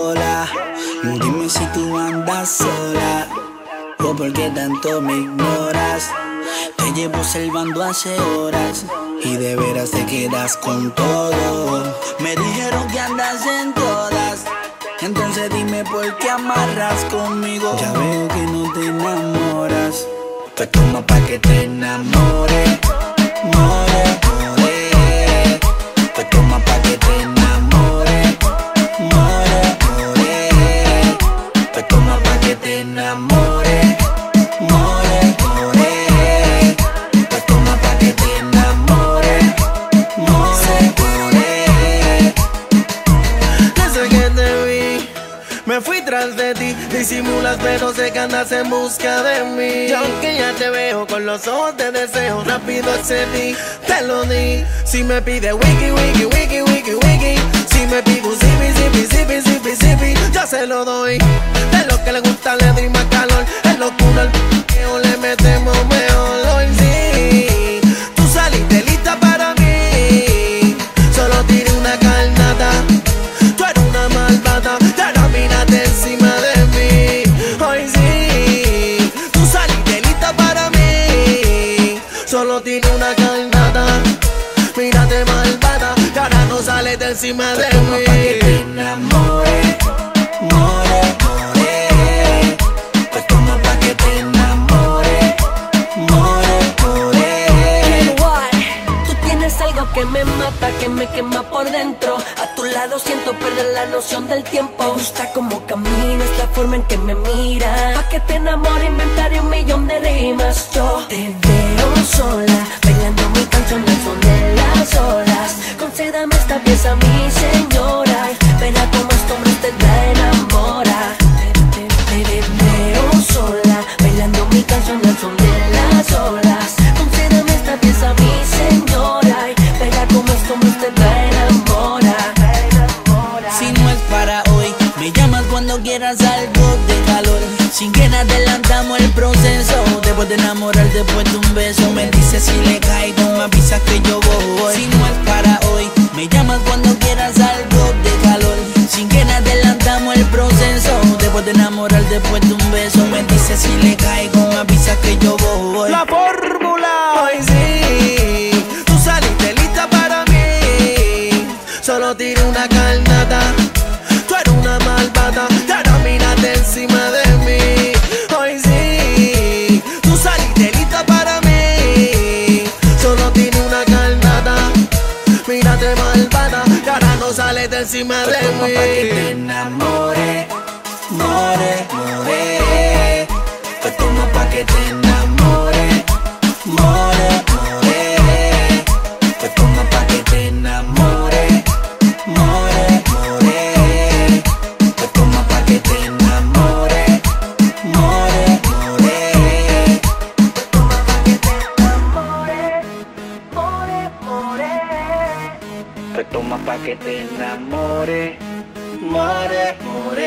Hola, dime si tú andas sola o por qué tanto me ignoras. Te llevo salvando hace horas y de veras te quedas con todo. Me dijeron que andas en todas. Entonces dime por qué amarras conmigo. Ya veo que no te enamoras. Pues toma pa' que te enamore, more, tras de ti. Disimulas, pero sé que andas en busca de mí. Y aunque ya te veo con los ojos de deseo, rápido accedí, te lo di. Si me pide wiki, wiki, wiki, wiki, wiki. Si me pide un zipi, zipi, zipi, zipi, zipi, yo se lo doy. De encima de Toma pa' que te mí. enamore, more, more. Pues toma pa' que te enamore, more, more. Tú tienes algo que me mata, que me quema por dentro. A tu lado siento perder la noción del tiempo. Me gusta cómo caminas, la forma en que me miras. Pa' que te enamore, inventaré un millón de rimas. Yo te Pieza, mi señora. Verá cómo este hombre la enamora. Te, te- te veo sola, bailando mi canción al son de las olas. Concédame esta pieza, mi señora. Verá cómo me usted la enamora. Si no es para hoy, me llamas cuando quieras algo Sin que adelantamos el proceso. Después de enamorar, después de un beso, me dices si le caigo, me avisas que yo voy. Si no es para hoy, me llamas cuando quieras algo de calor. Sin que adelantamos el proceso. Después de enamorar, después de de encima de mí. Toma pa' que te enamore, more, more.